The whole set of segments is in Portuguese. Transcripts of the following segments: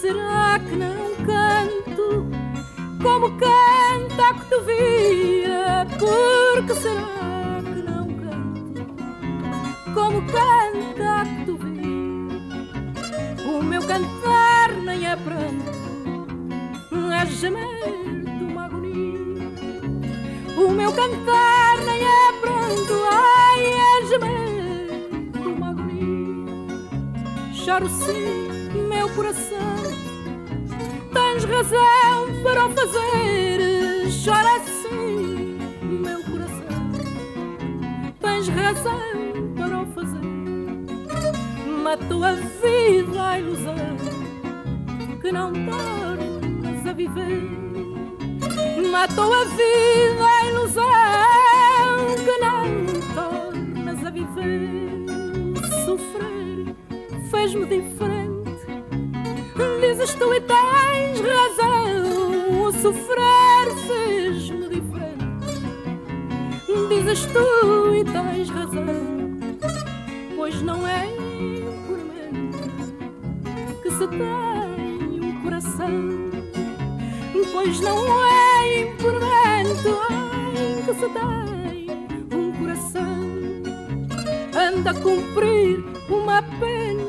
que não canto como canta a cotovia? Por que será que não canto como canta a cotovia? O meu cantar nem é pranto, é gemer de uma agonia. O meu cantar nem é pranto, ai, é gemer de uma agonia. Choro sim, meu coração, tens razão para o fazer. Chora sim, meu coração, tens razão para o fazer. Matou a vida a ilusão que não tornas a viver. Matou a vida a ilusão que não tornas a viver. Sofrer fez-me diferente. Dizes tu e tens razão. O sofrer fez-me diferente. Dizes tu e tens razão. Pois não é impuramente que se tem um coração. Pois não é impuramente ai, que se tem um coração. Anda a cumprir uma pena,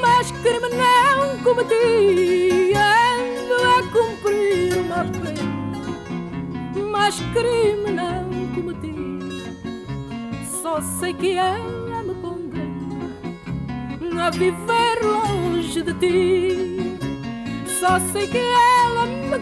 mas crime não cometi. Mas crime não cometi. Só sei que ela me condena a viver longe de ti. Só sei que ela me